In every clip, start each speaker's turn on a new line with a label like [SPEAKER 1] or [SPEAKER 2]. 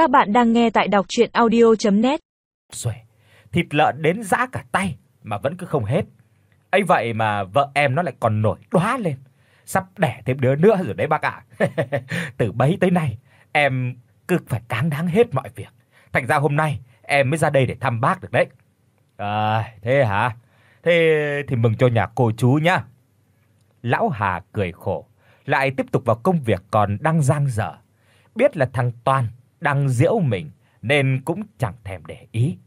[SPEAKER 1] Các bạn đang nghe tại đọc audio net
[SPEAKER 2] Xuể, thịt lợn đến dã cả tay mà vẫn cứ không hết. Ấy vậy mà vợ em nó lại còn nổi đóa lên. Sắp đẻ thêm đứa nữa rồi đấy bác ạ. Từ bấy tới nay em cứ phải cáng đáng hết mọi việc. Thành ra hôm nay em mới ra đây để thăm bác được đấy. À, thế hả? Thế thì mừng cho nhà cô chú nhá. Lão Hà cười khổ, lại tiếp tục vào công việc còn đang dang dở. Biết là thằng Toàn đang giễu mình nên cũng chẳng thèm để ý.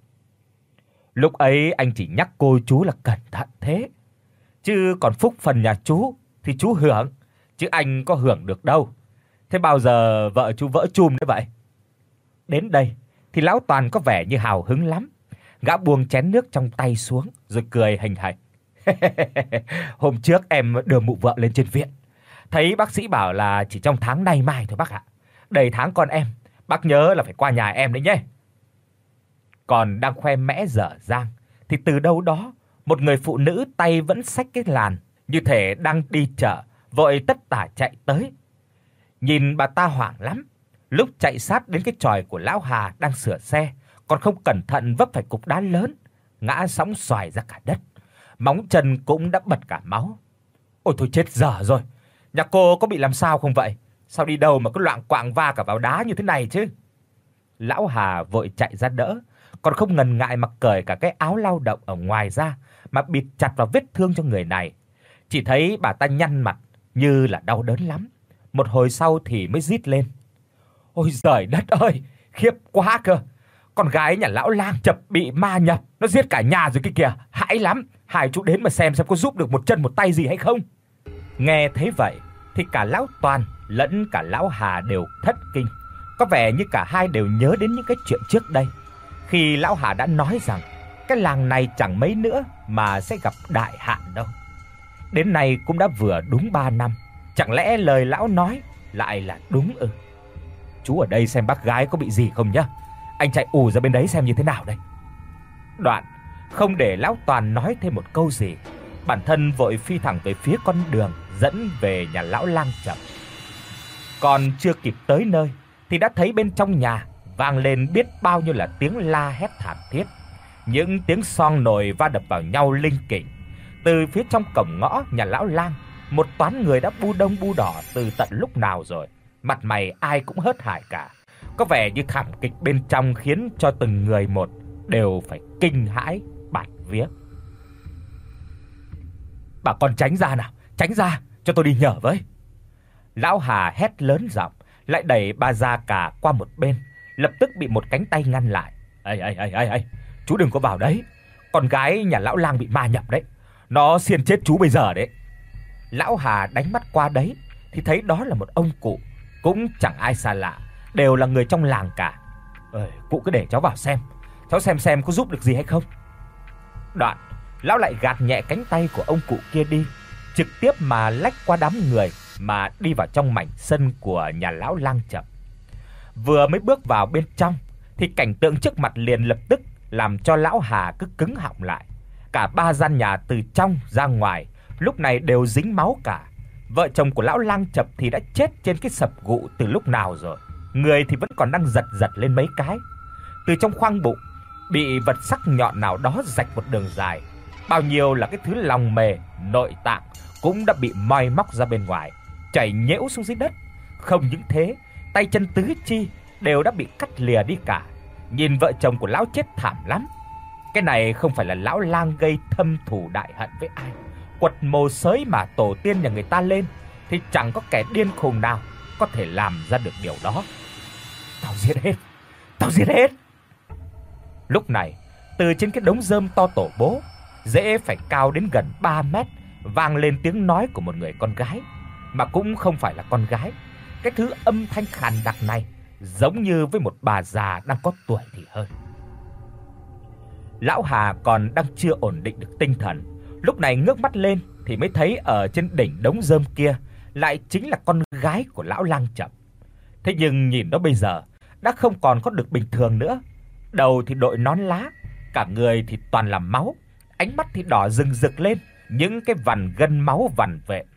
[SPEAKER 2] Lúc ấy anh chỉ nhắc cô chú là cẩn thận thế. Chứ còn phúc phần nhà chú thì chú hưởng, chứ anh có hưởng được đâu. Thế bao giờ vợ chú vỡ chum đấy vậy? Đến đây thì lão Toàn có vẻ như hào hứng lắm. Gã buông chén nước trong tay xuống rồi cười hình hạch. Hôm trước em đưa mụ vợ lên trên viện. Thấy bác sĩ bảo là chỉ trong tháng này mai thôi bác ạ. Đầy tháng con em, bác nhớ là phải qua nhà em đấy nhé. Còn đang khoe mẽ dở dang thì từ đâu đó một người phụ nữ tay vẫn xách cái làn, như thể đang đi chợ, vội tất tả chạy tới. Nhìn bà ta hoảng lắm, lúc chạy sát đến cái chòi của lão Hà đang sửa xe, còn không cẩn thận vấp phải cục đá lớn, ngã sóng xoài ra cả đất. Móng chân cũng đã bật cả máu. Ôi thôi chết dở rồi. Nhà cô có bị làm sao không vậy? Sao đi đâu mà cứ loạng quạng va cả vào đá như thế này chứ? Lão Hà vội chạy ra đỡ, còn không ngần ngại mặc cởi cả cái áo lao động ở ngoài ra mà bịt chặt vào vết thương cho người này. Chỉ thấy bà ta nhăn mặt như là đau đớn lắm. Một hồi sau thì mới rít lên. Ôi giời đất ơi, khiếp quá cơ. Con gái nhà lão lang chập bị ma nhập, nó giết cả nhà rồi kia kìa, hãi lắm. Hai chú đến mà xem xem có giúp được một chân một tay gì hay không. Nghe thấy vậy thì cả lão Toàn lẫn cả lão Hà đều thất kinh. Có vẻ như cả hai đều nhớ đến những cái chuyện trước đây. Khi lão Hà đã nói rằng cái làng này chẳng mấy nữa mà sẽ gặp đại hạn đâu. Đến nay cũng đã vừa đúng 3 năm, chẳng lẽ lời lão nói lại là đúng ư? Chú ở đây xem bác gái có bị gì không nhá. Anh chạy ù ra bên đấy xem như thế nào đây. Đoạn không để lão Toàn nói thêm một câu gì, bản thân vội phi thẳng về phía con đường dẫn về nhà lão lang chậm. Còn chưa kịp tới nơi thì đã thấy bên trong nhà vang lên biết bao nhiêu là tiếng la hét thảm thiết, những tiếng son nồi va đập vào nhau linh kỉnh. Từ phía trong cổng ngõ nhà lão lang, một toán người đã bu đông bu đỏ từ tận lúc nào rồi, mặt mày ai cũng hớt hải cả. Có vẻ như thảm kịch bên trong khiến cho từng người một đều phải kinh hãi bạt vía. Bà con tránh ra nào, tránh ra, cho tôi đi nhờ với. Lão Hà hét lớn giọng, lại đẩy bà già cả qua một bên, lập tức bị một cánh tay ngăn lại. "Ê ê ê ê ê, chú đừng có vào đấy. Con gái nhà lão lang bị ma nhập đấy. Nó xiên chết chú bây giờ đấy." Lão Hà đánh mắt qua đấy thì thấy đó là một ông cụ, cũng chẳng ai xa lạ, đều là người trong làng cả. "Ơi, cụ cứ để cháu vào xem, cháu xem xem có giúp được gì hay không." Đoạn, lão lại gạt nhẹ cánh tay của ông cụ kia đi, trực tiếp mà lách qua đám người mà đi vào trong mảnh sân của nhà lão lang chập Vừa mới bước vào bên trong thì cảnh tượng trước mặt liền lập tức làm cho lão Hà cứ cứng họng lại. Cả ba gian nhà từ trong ra ngoài lúc này đều dính máu cả. Vợ chồng của lão lang chập thì đã chết trên cái sập gụ từ lúc nào rồi. Người thì vẫn còn đang giật giật lên mấy cái. Từ trong khoang bụng bị vật sắc nhọn nào đó rạch một đường dài. Bao nhiêu là cái thứ lòng mề, nội tạng cũng đã bị moi móc ra bên ngoài, chảy nhễu xuống dưới đất. Không những thế, tay chân tứ chi đều đã bị cắt lìa đi cả. Nhìn vợ chồng của lão chết thảm lắm. Cái này không phải là lão lang gây thâm thù đại hận với ai. Quật mồ sới mà tổ tiên nhà người ta lên thì chẳng có kẻ điên khùng nào có thể làm ra được điều đó. Tao giết hết. Tao giết hết. Lúc này, từ trên cái đống rơm to tổ bố, dễ phải cao đến gần 3 mét, vang lên tiếng nói của một người con gái, mà cũng không phải là con gái. Cái thứ âm thanh khàn đặc này giống như với một bà già đang có tuổi thì hơn. Lão Hà còn đang chưa ổn định được tinh thần, lúc này ngước mắt lên thì mới thấy ở trên đỉnh đống rơm kia lại chính là con gái của lão Lang Chậm. Thế nhưng nhìn nó bây giờ đã không còn có được bình thường nữa. Đầu thì đội nón lá, cả người thì toàn là máu, ánh mắt thì đỏ rừng rực lên, những cái vằn gân máu vằn vện.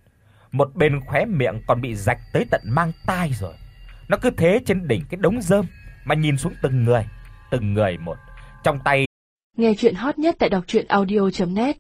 [SPEAKER 2] Một bên khóe miệng còn bị rạch tới tận mang tai rồi. Nó cứ thế trên đỉnh cái đống rơm, mà nhìn xuống từng người, từng người một. Trong tay
[SPEAKER 3] Nghe truyện hot nhất tại doctruyenaudio.net